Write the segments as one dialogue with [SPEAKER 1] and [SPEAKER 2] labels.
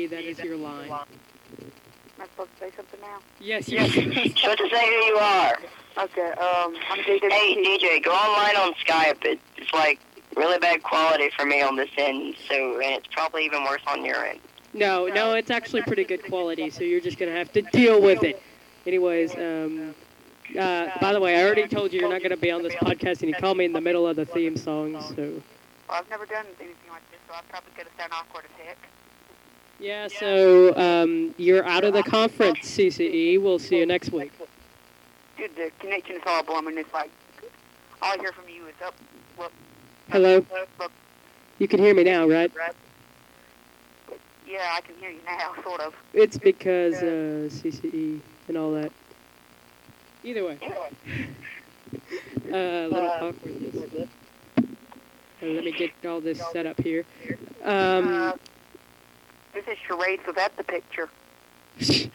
[SPEAKER 1] JWD, that is your line.
[SPEAKER 2] Am I supposed to say something now?
[SPEAKER 1] Yes, you
[SPEAKER 3] So to say who you are.
[SPEAKER 2] Okay, um, I'm JWT.
[SPEAKER 3] Hey, DJ, go online on Skype. It, it's like really bad quality for me on this end, so and it's probably even worse on your end.
[SPEAKER 1] No, no, it's actually pretty good quality, so you're just going to have to deal with it. Anyways, um, uh, by the way, I already told you you're not going to be on this podcast, and you called me in the middle of the theme song, so.
[SPEAKER 2] Well, I've never done anything like this, so I'm probably going to sound awkward as heck.
[SPEAKER 1] Yeah, so um, you're out of the conference, CCE. We'll see you next week.
[SPEAKER 2] Dude, the connection is horrible. I mean, it's like, all I hear from you is up, look,
[SPEAKER 1] Hello? You can hear me now, right?
[SPEAKER 2] Yeah, I can hear you now, sort of.
[SPEAKER 1] It's because uh, CCE and all that. Either way. Uh, a little awkwardness. Let me get all this set up here. Um,
[SPEAKER 2] Uh, this is charades without the picture.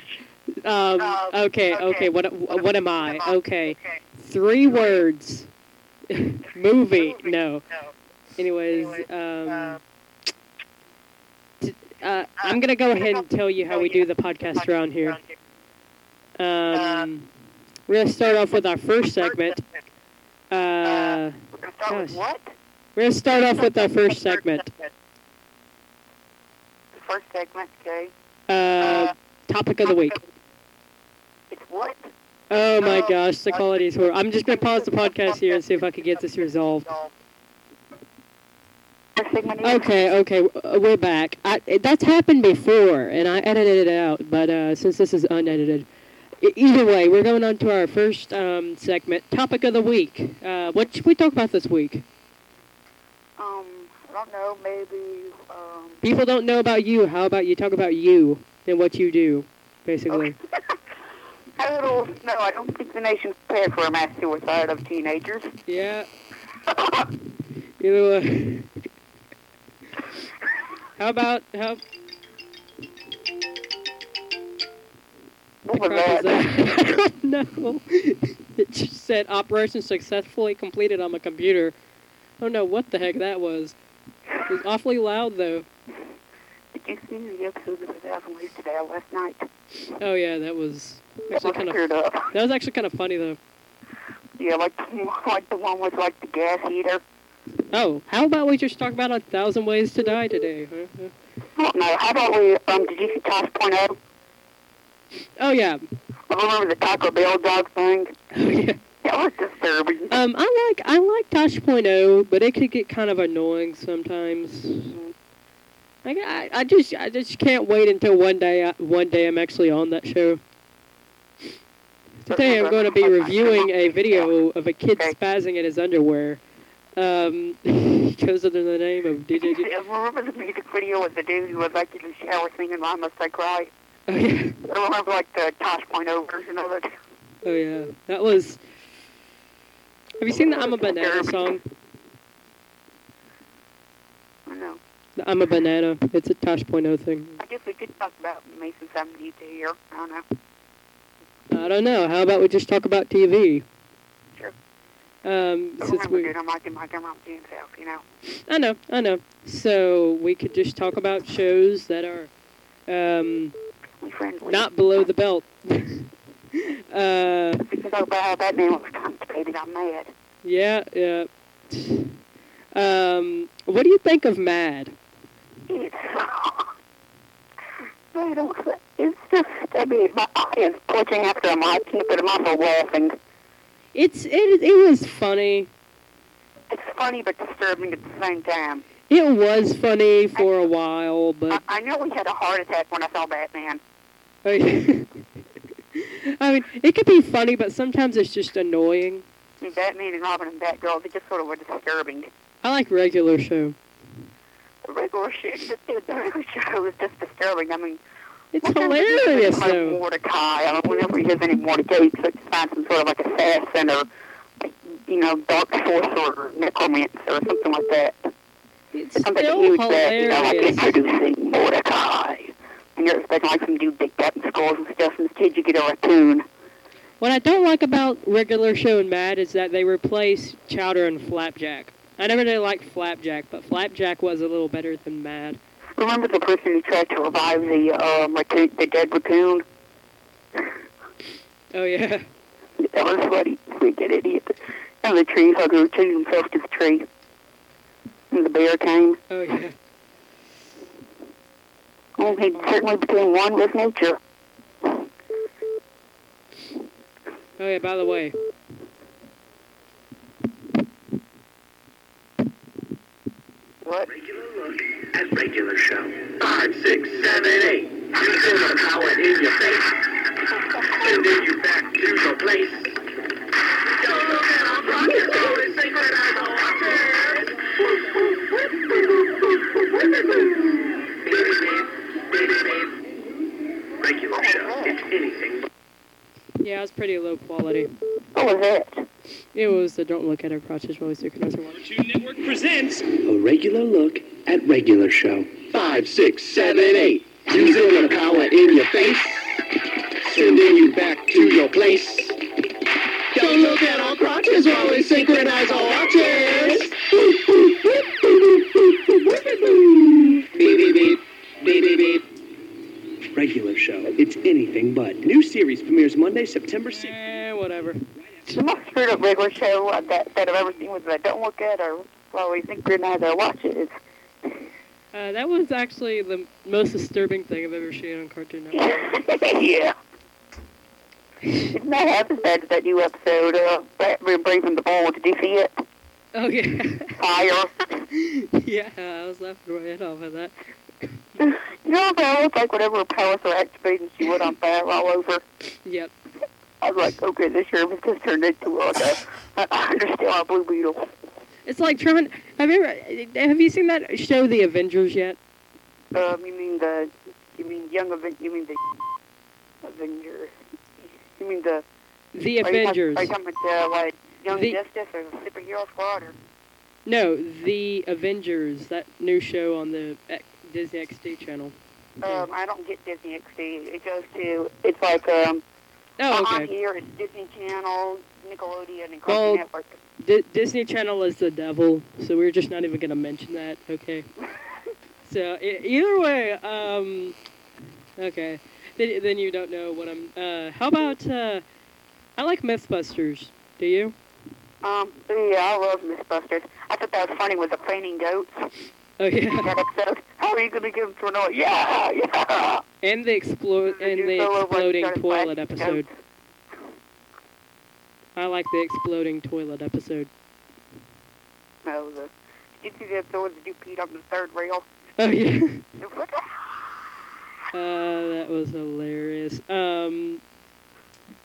[SPEAKER 1] um, okay, okay. What what am I? Okay, three words. Movie? No. Anyways, um, t- uh, I'm gonna go ahead and tell you how we do the podcast around here. Um, we're gonna start off with our first segment. Uh,
[SPEAKER 2] We're going to with
[SPEAKER 1] gosh.
[SPEAKER 2] what?
[SPEAKER 1] we're gonna start off with our first segment.
[SPEAKER 2] First segment, okay.
[SPEAKER 1] Uh, topic of the week.
[SPEAKER 2] It's what?
[SPEAKER 1] Oh my gosh, the quality is horrible. I'm just gonna pause the podcast here and see if I can get this resolved.
[SPEAKER 2] First segment is?
[SPEAKER 1] Okay, okay, uh, we're back. I, that's happened before, and I edited it out. But uh, since this is unedited, either way, we're going on to our first um, segment, topic of the week. Uh, what should we talk about this week?
[SPEAKER 2] I don't know, maybe, um...
[SPEAKER 1] People don't know about you. How about you talk about you and what you do, basically?
[SPEAKER 2] I don't no, I don't think the nation's prepared for a mass suicide of teenagers.
[SPEAKER 1] Yeah. Either way. How about how?
[SPEAKER 2] What was that?
[SPEAKER 1] I don't know. It just said operation successfully completed on my computer. I don't know what the heck that was. It was awfully loud though.
[SPEAKER 2] Did you see the episode of Ways to Die last night?
[SPEAKER 1] Oh yeah, that was actually kind of
[SPEAKER 2] up.
[SPEAKER 1] that was actually kind of funny though.
[SPEAKER 2] Yeah, like the, like the one with like the gas heater.
[SPEAKER 1] Oh, how about we just talk about a thousand ways to die today? huh?
[SPEAKER 2] I don't know. How about we, um, did you see Tosh Point oh?
[SPEAKER 1] yeah.
[SPEAKER 2] I Remember the Taco Bell dog thing?
[SPEAKER 1] oh yeah.
[SPEAKER 2] That was disturbing.
[SPEAKER 1] Um, I like I like Tosh Point oh, but it could get kind of annoying sometimes. Like I, I just I just can't wait until one day I, one day I'm actually on that show. Today I'm going to be reviewing a video of a kid spazzing in his underwear. Um, he goes under the name of DJ.
[SPEAKER 2] remember the music video with the dude who was like in the shower singing Why Must I Cry?
[SPEAKER 1] Oh yeah,
[SPEAKER 2] I remember like the Tosh Point oh version of it.
[SPEAKER 1] oh yeah, that was. Have you seen the I'm a Banana song?
[SPEAKER 2] I know.
[SPEAKER 1] The I'm a Banana. It's a Tosh Point oh thing.
[SPEAKER 2] I guess we could talk about Mason 72 here. I don't know.
[SPEAKER 1] I don't know. How about we just talk about TV?
[SPEAKER 2] Sure.
[SPEAKER 1] Um,
[SPEAKER 2] But
[SPEAKER 1] since we,
[SPEAKER 2] dude, I'm like my camera to himself, you know.
[SPEAKER 1] I know, I know. So we could just talk about shows that are um, not below the belt. uh,
[SPEAKER 2] We can talk about how Batman was constipated. I'm mad.
[SPEAKER 1] yeah, yeah. Um, what do you think of Mad?
[SPEAKER 2] It's, I don't, it's just, I mean, my eye is twitching after I'm watching it, but I'm also laughing.
[SPEAKER 1] It's it it was funny.
[SPEAKER 2] It's funny but disturbing at the same time.
[SPEAKER 1] It was funny for a while,
[SPEAKER 2] I,
[SPEAKER 1] but
[SPEAKER 2] I nearly had a heart attack when I saw Batman.
[SPEAKER 1] I mean, it could be funny, but sometimes it's just annoying.
[SPEAKER 2] Batman and Robin and Batgirl, they just sort of were disturbing.
[SPEAKER 1] I like regular show.
[SPEAKER 2] The regular shit, the, the regular show was just disturbing. I mean,
[SPEAKER 1] It's
[SPEAKER 2] hilarious
[SPEAKER 1] hilarious
[SPEAKER 2] like
[SPEAKER 1] though.
[SPEAKER 2] Mordecai, I mean, whenever he does any Mordecai, tries to find some sort of like assassin or, you know, dark sorcerer or necromancer or something like that.
[SPEAKER 1] It's
[SPEAKER 2] something
[SPEAKER 1] still
[SPEAKER 2] huge that, you know, like
[SPEAKER 1] hilarious.
[SPEAKER 2] introducing Mordecai. And you're expecting like some dude big up skulls and stuff. Instead, you get a raccoon.
[SPEAKER 1] What I don't like about regular show and Mad is that they replace Chowder and Flapjack. I never did like Flapjack, but Flapjack was a little better than Mad.
[SPEAKER 2] Remember the person who tried to revive the um, raccoon, the dead raccoon?
[SPEAKER 1] Oh yeah.
[SPEAKER 2] That was funny. Freaking idiot. And the tree hugger chained himself to the tree. And the bear came.
[SPEAKER 1] Oh yeah.
[SPEAKER 2] Oh, he certainly became one with nature.
[SPEAKER 1] Oh yeah. By the way,
[SPEAKER 2] What?
[SPEAKER 4] Regular look at regular show. Five, six, seven, eight. You feel the power in your face. Sending you back to your place. Don't look at our pockets, always synchronize our
[SPEAKER 1] yeah, it was pretty low quality.
[SPEAKER 2] What was it?
[SPEAKER 1] It was the Don't Look at Our Crotches While We Synchronize Our Watch.
[SPEAKER 4] Cartoon Network presents a regular look at regular show. Five, six, seven, eight. Using the power in your face, sending you back to your place. Don't look at our crotches while we synchronize our watches. Anything but. New series premieres Monday, September 6th.
[SPEAKER 1] Eh, whatever.
[SPEAKER 2] The most screwed up regular show uh, that, that I've ever seen was that Don't Look At or Well, We Synchronize Our Watches.
[SPEAKER 1] Uh, that was actually the most disturbing thing I've ever seen on Cartoon Network.
[SPEAKER 2] yeah. It's not half as bad as that new episode of Batman Brave and the Bold. Did you see it?
[SPEAKER 1] Oh yeah.
[SPEAKER 2] Fire.
[SPEAKER 1] yeah, I was laughing my head off at that.
[SPEAKER 2] You know that looks like powers were activated she went on fire all over?
[SPEAKER 1] Yep.
[SPEAKER 2] I was like, okay, this year just turned into like a, I understand a Blue Beetle.
[SPEAKER 1] It's like trying. Have you ever? Have you seen that show, The Avengers, yet?
[SPEAKER 2] Um, you mean the, you mean Young Avengers, you mean the Avengers. You mean the...
[SPEAKER 1] The
[SPEAKER 2] are you talking-
[SPEAKER 1] Avengers.
[SPEAKER 2] Are you talking about, uh, like, Young
[SPEAKER 1] The-
[SPEAKER 2] Justice or Superhero Squad or...
[SPEAKER 1] No, The Avengers. That new show on the Disney XD channel.
[SPEAKER 2] Um, I don't get Disney XD. It goes to, it's like, um,
[SPEAKER 1] Oh,
[SPEAKER 2] on
[SPEAKER 1] okay.
[SPEAKER 2] here it's Disney Channel, Nickelodeon, and Cartoon
[SPEAKER 1] Well-
[SPEAKER 2] Network.
[SPEAKER 1] D- Disney Channel is the devil, so we're just not even gonna mention that. Okay. So e- either way, um, okay. Then, then you don't know what I'm. Uh, how about? Uh, I like MythBusters. Do you?
[SPEAKER 2] Um, yeah, I love Mythbusters. I thought that was funny with the fainting goats.
[SPEAKER 1] Oh yeah.
[SPEAKER 2] That episode. How are you give them to another? Yeah, yeah.
[SPEAKER 1] And the explode and the
[SPEAKER 2] fell over and
[SPEAKER 1] exploding toilet episode. I like the exploding toilet episode.
[SPEAKER 2] No, the. Did you see the episode that you peed on the third rail?
[SPEAKER 1] Oh yeah. Uh, that was hilarious. Um,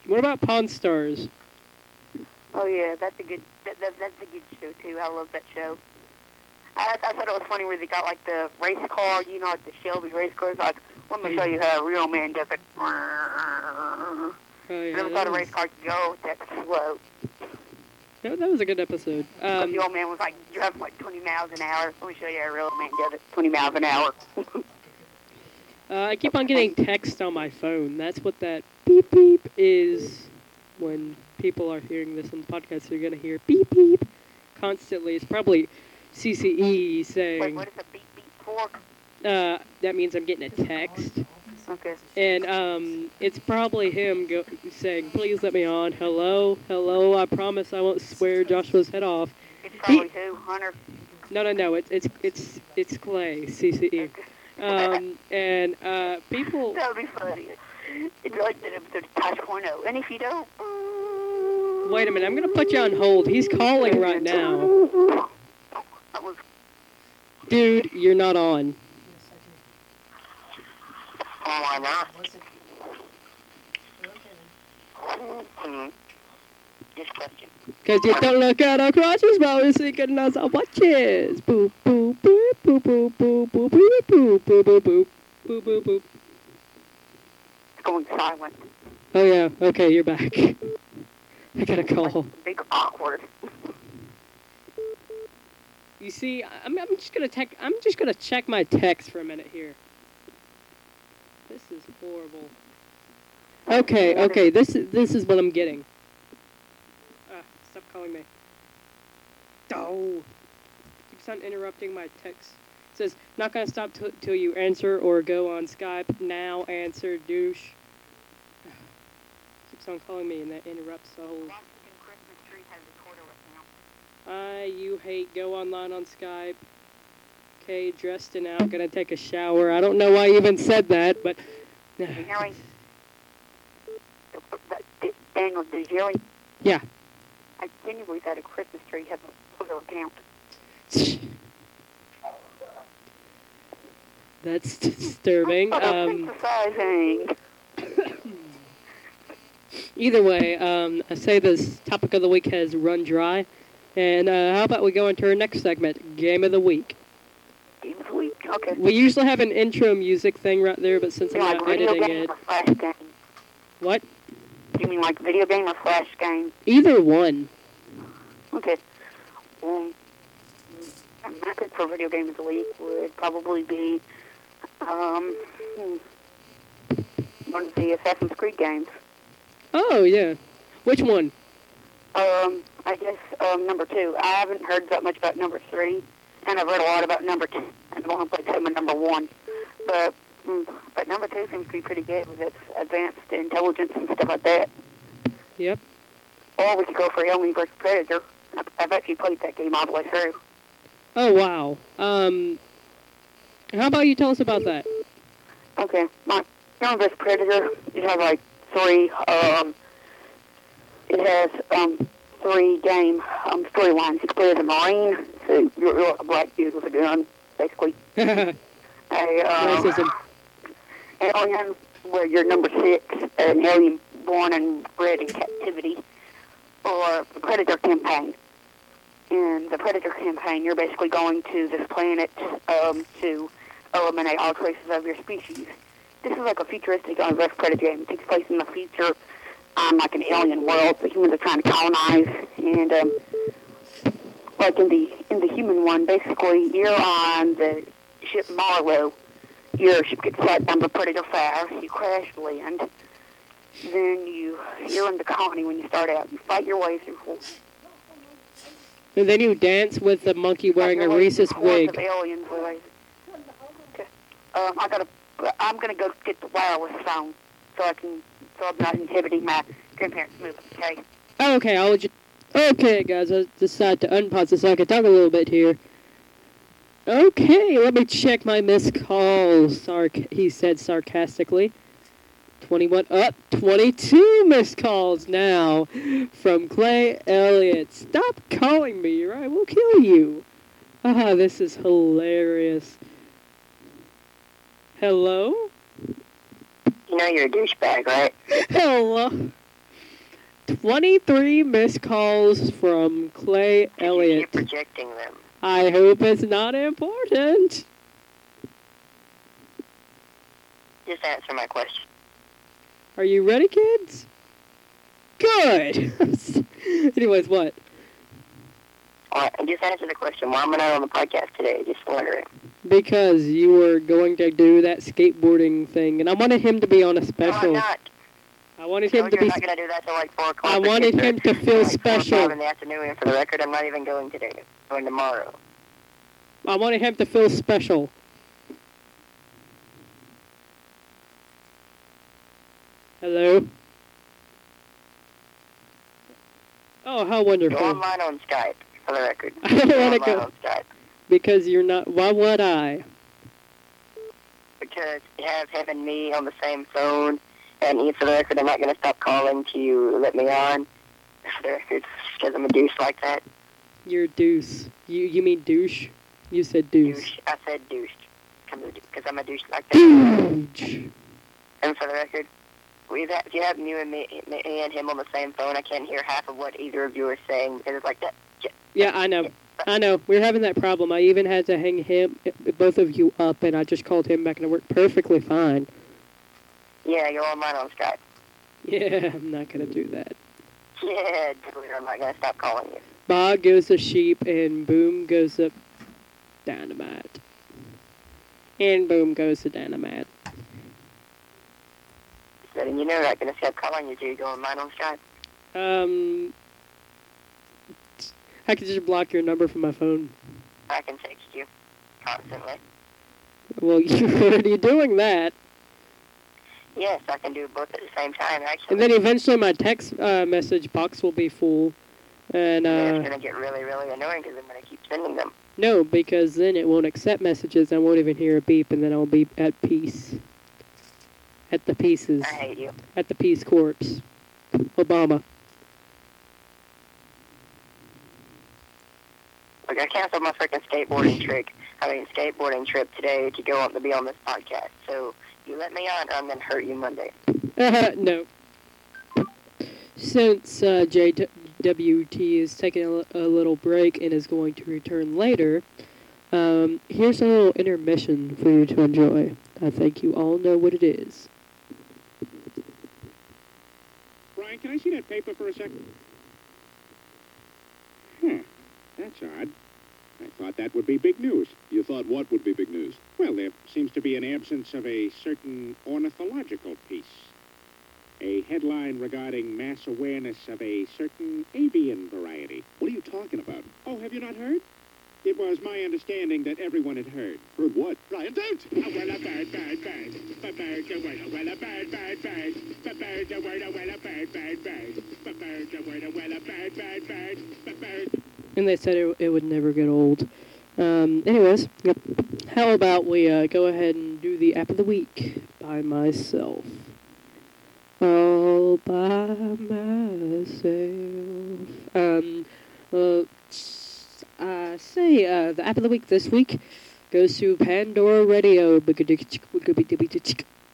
[SPEAKER 1] what about Pawn Stars?
[SPEAKER 2] Oh yeah, that's a good. That, that, that's a good show too. I love that show. I, I thought it was funny where they got like the race car, you know, like the Shelby race cars. Like, let me show you how a real man does it.
[SPEAKER 1] Oh yeah.
[SPEAKER 2] Never thought a race car could go that slow.
[SPEAKER 1] that, that was a good episode. Um,
[SPEAKER 2] the old man was like driving like 20 miles an hour. Let me show you how a real man does it. 20 miles an hour.
[SPEAKER 1] uh, I keep on getting text on my phone. That's what that beep beep is. When people are hearing this on the podcast, they're gonna hear beep beep constantly. It's probably CCE
[SPEAKER 2] Wait,
[SPEAKER 1] saying
[SPEAKER 2] what is a beep beep for?
[SPEAKER 1] uh, that means I'm getting a text.
[SPEAKER 2] Okay.
[SPEAKER 1] And um, it's probably him go- saying, "Please let me on. Hello, hello. I promise I won't swear Joshua's head off."
[SPEAKER 2] It's probably who? Hunter?
[SPEAKER 1] No, no, no. It's it's it's it's Clay, CCE. Um, and uh, people.
[SPEAKER 2] That would be funny. It'd like that episode of And if you don't...
[SPEAKER 1] Wait a minute. I'm gonna put you on hold. He's calling right now,
[SPEAKER 2] That was...
[SPEAKER 1] dude. You're not on.
[SPEAKER 3] Why not? Hmm. Just.
[SPEAKER 1] Cause you don't look at our crotches while we're singing us our watches. Boop boop boop boop boop boop boop boop boop boop boop boop boop boop boop.
[SPEAKER 2] It's going silent.
[SPEAKER 1] Oh yeah. Okay, you're back. I got a call.
[SPEAKER 2] Big awkward.
[SPEAKER 1] You see, I'm, I'm just gonna check. I'm just gonna check my text for a minute here. This is horrible. Okay, okay, this is this is what I'm getting. Ah, stop calling me. Oh, keeps on interrupting my text. It says not gonna stop till till you answer or go on Skype now. Answer douche. keeps on calling me and that interrupts the whole. I you hate go online on Skype. Okay, dressed and out, gonna take a shower. I don't know why I even said that, but.
[SPEAKER 2] Daniel, did you?
[SPEAKER 1] Yeah.
[SPEAKER 2] I can't believe that a Christmas tree has a Twitter account.
[SPEAKER 1] That's disturbing. Um, either way, um, I say this topic of the week has run dry. And uh, how about we go into our next segment, Game of the Week?
[SPEAKER 2] Game of the week. Okay.
[SPEAKER 1] We usually have an intro music thing right there, but since I'm
[SPEAKER 2] You mean
[SPEAKER 1] not
[SPEAKER 2] like
[SPEAKER 1] editing
[SPEAKER 2] game
[SPEAKER 1] it,
[SPEAKER 2] or flash game?
[SPEAKER 1] what?
[SPEAKER 2] You mean like video game or flash game?
[SPEAKER 1] Either one.
[SPEAKER 2] Okay. Um, my pick for video game of the week would probably be um, hmm, one of the Assassin's Creed games.
[SPEAKER 1] Oh yeah. Which one?
[SPEAKER 2] Um, I guess um, number two. I haven't heard that much about number three, and I've read a lot about number two, and I've only played some of number one. But mm, but number two seems to be pretty good with its advanced intelligence and stuff like that.
[SPEAKER 1] Yep.
[SPEAKER 2] Or we could go for Alien vs Predator. I've, I've actually played that game all the way through.
[SPEAKER 1] Oh wow. Um. How about you tell us about that?
[SPEAKER 2] Okay, my Alien vs Predator. You have like three. Um, it has um three game um storylines. You play as a marine, so you're, you're a black dude with a gun, basically. A um,
[SPEAKER 1] Racism.
[SPEAKER 2] alien where you're number six, an alien born and bred in captivity, or the Predator campaign. In the Predator campaign, you're basically going to this planet um, to eliminate all traces of your species. This is like a futuristic uh, West Predator game. It takes place in the future on like an alien world that humans are trying to colonize. And um, like in the in the human one, basically you're on the ship Marlow your ship gets shot down predator fire, you crash land, then you you're in the colony when you start out. You fight your way through
[SPEAKER 1] And then you dance with the monkey wearing a
[SPEAKER 2] fight your way through
[SPEAKER 1] racist
[SPEAKER 2] hordes
[SPEAKER 1] wig.
[SPEAKER 2] Aliens with okay. Um, I gotta. I'm gonna go get the wireless phone so I can so I'm not inhibiting my grandparents'. Okay.
[SPEAKER 1] Oh, okay, I'll just. Okay, guys, I decided to unpause this so I could talk a little bit here. Okay, let me check my missed calls. Sarc- he said sarcastically. 21 up, 22 missed calls now from Clay Elliott. Stop calling me, or I will kill you. Ah, this is hilarious. Hello?
[SPEAKER 3] You know you're a douchebag, right?
[SPEAKER 1] Oh, Hello. 23 missed calls from Clay Elliott.
[SPEAKER 3] keep rejecting them.
[SPEAKER 1] I hope it's not important.
[SPEAKER 3] Just answer my question.
[SPEAKER 1] Are you ready, kids? Good. Anyways, what?
[SPEAKER 3] All right, just answer the question. Why am I not on the podcast today? Just wondering.
[SPEAKER 1] Because you were going to do that skateboarding thing, and I wanted him to be on a
[SPEAKER 3] No, I'm
[SPEAKER 1] special.
[SPEAKER 3] not.
[SPEAKER 1] I wanted him to be.
[SPEAKER 3] Not going to do that till like 4 o'clock.
[SPEAKER 1] I wanted him to feel
[SPEAKER 3] like
[SPEAKER 1] special.
[SPEAKER 3] in the afternoon, and for the record, I'm not even going today. I'm going tomorrow.
[SPEAKER 1] I wanted him to feel special. Hello. Oh, how wonderful!
[SPEAKER 3] Go online on Skype, for the record.
[SPEAKER 1] I don't wanna go- Because you're not. Why would I?
[SPEAKER 3] Because you have him and me on the same phone, and for the record, I'm not going to stop calling to you let me on. For the record, because I'm a douche like that.
[SPEAKER 1] You're deuce. You you mean douche? You said deuce.
[SPEAKER 3] Douche. I said douche. Because I'm a douche like that.
[SPEAKER 1] Douche.
[SPEAKER 3] And for the record, we've had, if you have you and me, me and him on the same phone, I can't hear half of what either of you are saying because it's like that.
[SPEAKER 1] Yeah, I know. I know. We're having that problem. I even had to hang him, both of you up, and I just called him back, and it worked perfectly fine.
[SPEAKER 3] Yeah, you're online on Skype.
[SPEAKER 1] Yeah, I'm not gonna do that.
[SPEAKER 3] Yeah, dude, I'm not gonna stop calling you.
[SPEAKER 1] Ba goes the sheep, and boom goes the dynamite. And boom goes the dynamite.
[SPEAKER 3] you know not going to stop calling you till you go online on Skype.
[SPEAKER 1] Um, I could just block your number from my phone.
[SPEAKER 3] I can text you constantly.
[SPEAKER 1] Well, you're already doing that.
[SPEAKER 3] Yes, I can do both at the same time, actually.
[SPEAKER 1] And then eventually my text uh, message box will be full. And,
[SPEAKER 3] And it's
[SPEAKER 1] uh,
[SPEAKER 3] going to get really, really annoying because I'm going to keep sending them.
[SPEAKER 1] no, because then it won't accept messages. I won't even hear a beep, and then I'll be at peace. At the pieces.
[SPEAKER 3] I hate you.
[SPEAKER 1] At the Peace Corps. Obama.
[SPEAKER 3] Look, I canceled my freaking skateboarding trick. I mean, skateboarding trip today to go on to be on this podcast. So you let me on, or I'm gonna hurt you Monday.
[SPEAKER 1] no. Since uh, JWT is taking a, a little break and is going to return later, um, here's a little intermission for you to enjoy. I think you all know what it is.
[SPEAKER 5] Brian, can I see that paper for a second? Huh. That's odd. I thought that would be big news.
[SPEAKER 6] You thought what would be big news?
[SPEAKER 5] Well, there seems to be an absence of a certain ornithological piece. A headline regarding mass awareness of a certain avian variety.
[SPEAKER 6] What are you talking about?
[SPEAKER 5] Oh, have you not heard? It was my understanding that everyone had heard.
[SPEAKER 6] Heard what? Brian, don't!
[SPEAKER 5] A well a bird, bird, bird. A well a bird, bird, bird. A well a bird, bird, bird. A well a bird, bird, bird.
[SPEAKER 1] And they said it, it would never get old. Um, anyways, yep. how about we uh, go ahead and do the app of the week by myself? All by myself. Um, uh, uh, say, uh, the app of the week this week goes to Pandora Radio.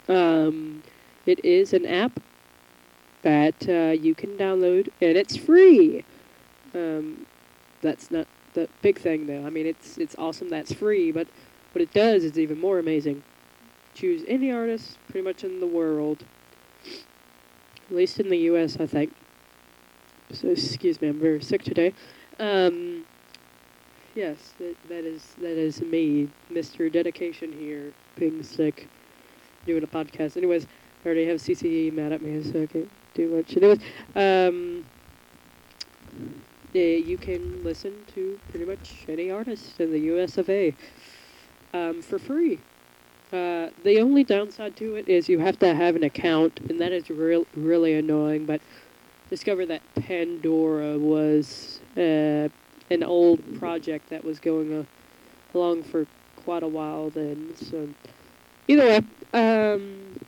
[SPEAKER 1] Um, it is an app that uh, you can download, and it's free. Um, that's not the big thing, though. I mean, it's it's awesome that's free, but what it does is even more amazing. Choose any artist pretty much in the world, at least in the U.S., I think. So excuse me, I'm very sick today. Um, yes, that, that is that is me, Mr. Dedication here, being sick, doing a podcast. Anyways, I already have CCE mad at me, so I can't do much. Anyways, um, yeah, you can listen to pretty much any artist in the U.S. of A. Um, for free. Uh, the only downside to it is you have to have an account, and that is real, really annoying. But discovered that Pandora was uh, an old project that was going uh, along for quite a while then. So either way, um,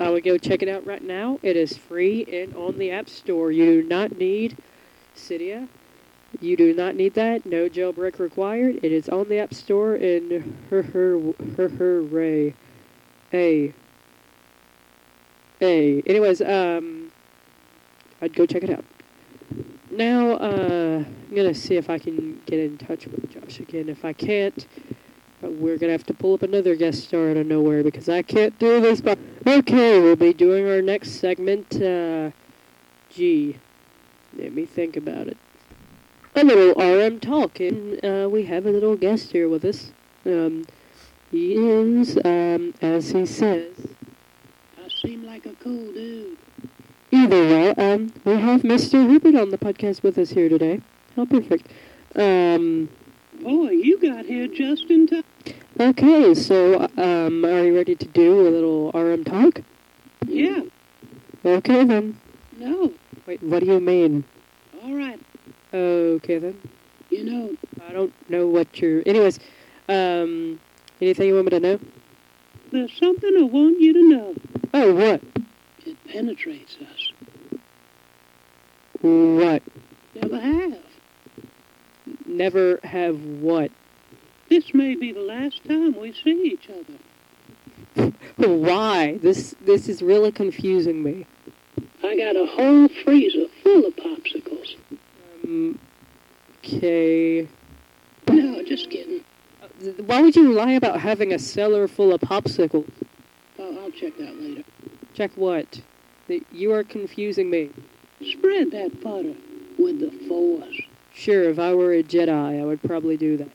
[SPEAKER 1] I would go check it out right now. It is free and on the App Store. You do not need Cydia. You do not need that. No jailbreak required. It is on the App Store in her her her her ray. A. A. Anyways, um, I'd go check it out. Now, uh, I'm gonna see if I can get in touch with Josh again. If I can't, uh, we're gonna have to pull up another guest star out of nowhere because I can't do this. But okay, we'll be doing our next segment. Uh, gee, let me think about it. A little RM talk, and uh, we have a little guest here with us. Um, he is, um, as he says,
[SPEAKER 7] I seem like a cool dude.
[SPEAKER 1] Either way, um, we have Mr. Rupert on the podcast with us here today. How perfect. Um,
[SPEAKER 7] Boy, you got here just in time.
[SPEAKER 1] okay, so, um, are you ready to do a little RM talk?
[SPEAKER 7] Yeah.
[SPEAKER 1] Okay then.
[SPEAKER 7] No.
[SPEAKER 1] Wait, what do you mean?
[SPEAKER 7] All right.
[SPEAKER 1] Okay then.
[SPEAKER 7] You know,
[SPEAKER 1] I don't know what you're... Anyways, um, anything you want me to know?
[SPEAKER 7] there's something I want you to know.
[SPEAKER 1] Oh, what?
[SPEAKER 7] It penetrates us.
[SPEAKER 1] What?
[SPEAKER 7] Never have.
[SPEAKER 1] Never have what?
[SPEAKER 7] This may be the last time we see each other.
[SPEAKER 1] Why? This, this is really confusing me.
[SPEAKER 7] I got a whole freezer full of popsicles.
[SPEAKER 1] Okay...
[SPEAKER 7] No, just kidding.
[SPEAKER 1] Why would you lie about having a cellar full of popsicles?
[SPEAKER 7] I'll, I'll check that later.
[SPEAKER 1] Check what? The- You are confusing me.
[SPEAKER 7] Spread that butter with the force.
[SPEAKER 1] Sure, if I were a Jedi, I would probably do that.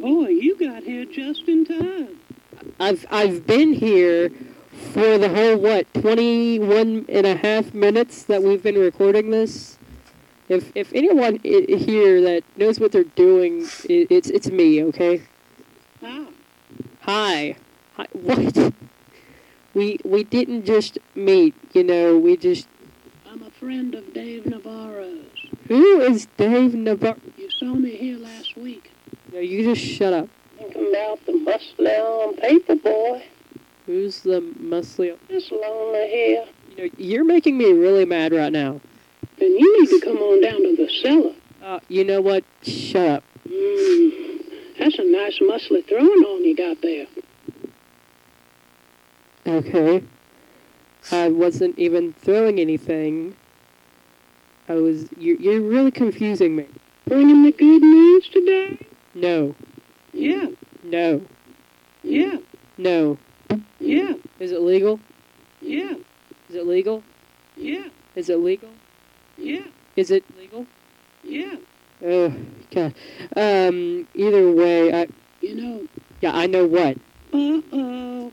[SPEAKER 7] Boy, you got here just in time.
[SPEAKER 1] I've I've been here for the whole what 21 and a half minutes that we've been recording this. If if anyone i- here that knows what they're doing, i it's it's me. Okay. Hi. Hi. What? We we didn't just meet. You know, we just.
[SPEAKER 7] I'm a friend of Dave Navarro's.
[SPEAKER 1] Who is Dave Navarro?
[SPEAKER 7] You saw me here last week.
[SPEAKER 1] No, you just shut up.
[SPEAKER 7] Thinking about the muscly on paper, boy.
[SPEAKER 1] Who's the muscly?
[SPEAKER 7] This lonely here.
[SPEAKER 1] You know, you're making me really mad right now.
[SPEAKER 7] Then you need to come on down to the cellar.
[SPEAKER 1] Uh, you know what? Shut up.
[SPEAKER 7] Mmm, that's a nice muscly throwing on you got there.
[SPEAKER 1] Okay. I wasn't even throwing anything. I was. You're, you're really confusing me.
[SPEAKER 7] Bringing the good news today?
[SPEAKER 1] No.
[SPEAKER 7] Yeah,
[SPEAKER 1] No.
[SPEAKER 7] yeah,
[SPEAKER 1] No.
[SPEAKER 7] yeah,
[SPEAKER 1] Is it legal?
[SPEAKER 7] yeah,
[SPEAKER 1] Is it legal?
[SPEAKER 7] yeah,
[SPEAKER 1] Is it legal?
[SPEAKER 7] Yeah,
[SPEAKER 1] Is it legal?
[SPEAKER 7] yeah.
[SPEAKER 1] Oh, God. Um, either way, I.
[SPEAKER 7] You know,
[SPEAKER 1] Yeah, I know what.
[SPEAKER 7] uh-oh.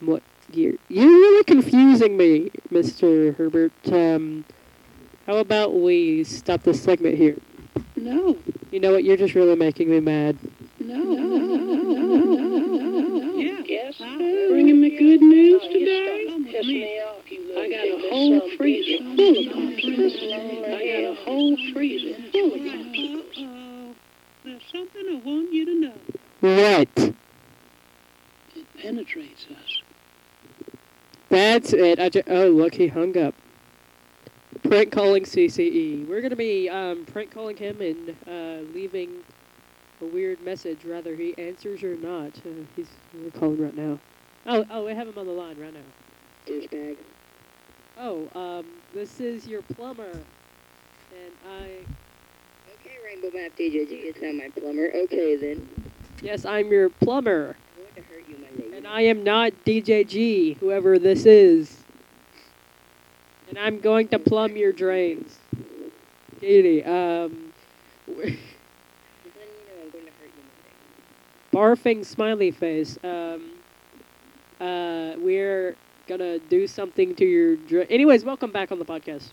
[SPEAKER 1] What? You're, you're really confusing me, Mr. Herbert. Um, how about we stop this segment here?
[SPEAKER 7] No,
[SPEAKER 1] You know what? You're just really making me mad.
[SPEAKER 7] no, no, no, no, no, no, no, no. Yeah, yes, Bringing me good news today? Piss me I got a whole freezer full of pumpkins. I got a whole freezer full of pumpkins. Uh-oh. There's something I want you to know.
[SPEAKER 1] What?
[SPEAKER 7] It penetrates us.
[SPEAKER 1] That's it. I ju- oh, look, he hung up. Prank calling CCE. We're gonna be um, prank calling him and uh, leaving a weird message, whether he answers or not. Uh, he's we're calling right now. Oh, oh, we have him on the line right now.
[SPEAKER 3] Douchebag.
[SPEAKER 1] Oh, um, this is your plumber, and I.
[SPEAKER 3] Okay, Rainbow Map DJG, it's not my plumber. Okay, then.
[SPEAKER 1] Yes, I'm your plumber,
[SPEAKER 3] I'm going to hurt you, my lady.
[SPEAKER 1] and I am not DJG, whoever this is. And I'm going to plumb your drains. Katie, um.
[SPEAKER 3] Just you know I'm going to hurt you, my
[SPEAKER 1] barfing smiley face. Um, uh, we're gonna do something to your. Dr- Anyways, welcome back on the podcast.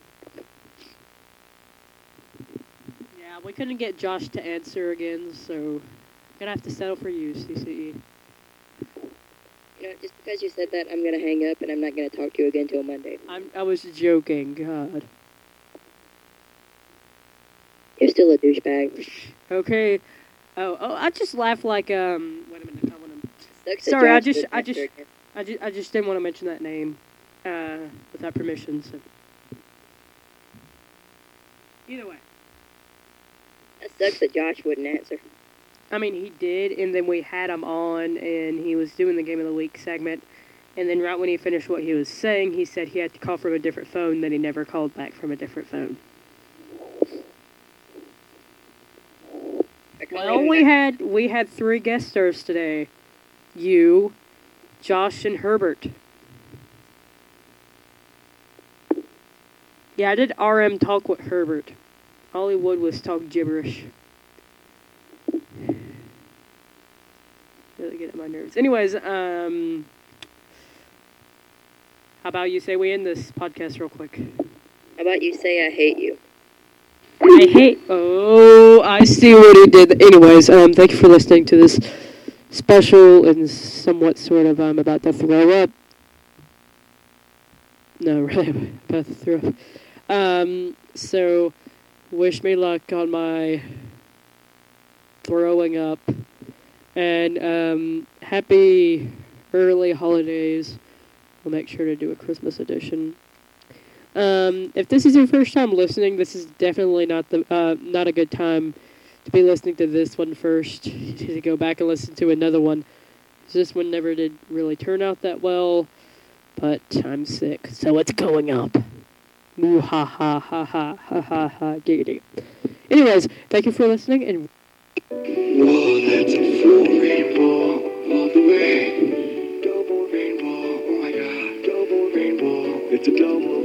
[SPEAKER 1] Yeah, we couldn't get Josh to answer again, so gonna have to settle for you, CCE.
[SPEAKER 3] You know, just because you said that, I'm going to hang up and I'm not going to talk to you again till Monday.
[SPEAKER 1] I'm. I was joking. God.
[SPEAKER 3] You're still a douchebag.
[SPEAKER 1] Okay. Oh, oh, I just laugh like um. Wait a minute. I wanna.
[SPEAKER 3] Sucks that
[SPEAKER 1] Sorry, I
[SPEAKER 3] Josh
[SPEAKER 1] just- I
[SPEAKER 3] answer
[SPEAKER 1] just-
[SPEAKER 3] again.
[SPEAKER 1] I just, I just didn't want to mention that name, uh, without permission. So. Either way.
[SPEAKER 3] That sucks that Josh wouldn't answer.
[SPEAKER 1] I mean, he did, and then we had him on, and he was doing the Game of the Week segment. And then, right when he finished what he was saying, he said he had to call from a different phone, then he never called back from a different phone. Well, we had we had three guest stars today. You, Josh, and Herbert. Yeah, I did RM talk with Herbert. All he would was talk gibberish. Really get on my nerves. Anyways, um, how about you say we end this podcast real quick?
[SPEAKER 3] How about you say I hate you?
[SPEAKER 1] I hate. Oh, I see what he did. Anyways, um, thank you for listening to this special and somewhat sort of. I'm about to throw up. No, really, about to throw up. Um, so, wish me luck on my throwing up, and um, happy early holidays. We'll make sure to do a Christmas edition. Um, if this is your first time listening, this is definitely not the uh, not a good time to be listening to this one first. To go back and listen to another one. This one never did really turn out that well, but I'm sick, so it's going up. Moo ha ha ha ha ha ha ha giggity. Anyways, thank you for listening, and
[SPEAKER 4] Whoa, that's a full rainbow all the way. Double rainbow, oh my god, double rainbow. It's a double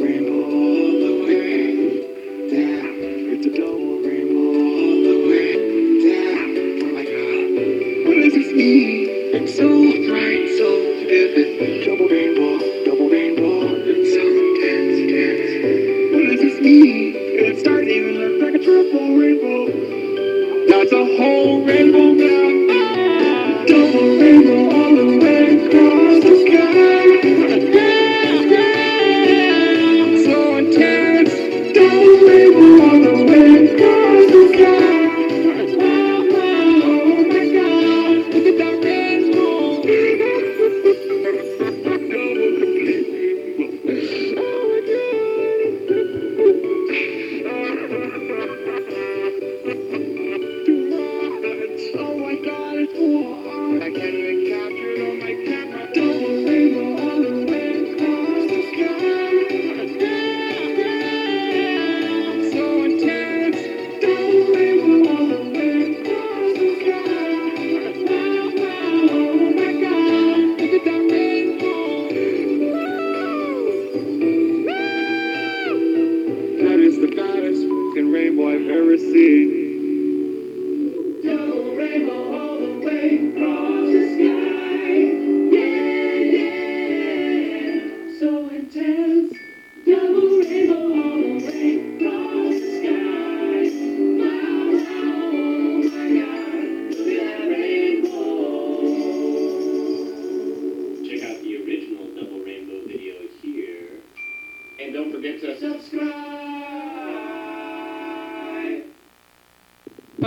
[SPEAKER 4] god.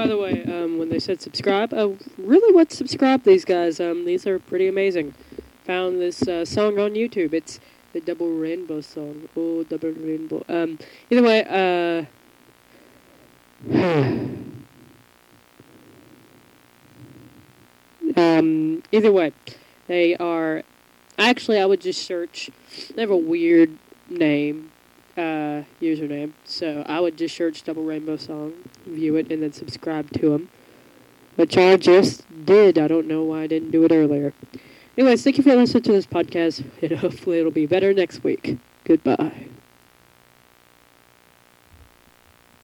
[SPEAKER 1] By the way, um, when they said subscribe, I really what subscribe these guys. Um, these are pretty amazing. Found this uh, song on YouTube. It's the Double Rainbow song. Oh, Double Rainbow. Um, either way, uh, um, either way, they are. Actually, I would just search. They have a weird name, uh, username. So I would just search Double Rainbow Song, view it, and then subscribe to him. Which I just did. I don't know why I didn't do it earlier. Anyways, thank you for listening to this podcast, and hopefully it'll be better next week. Goodbye.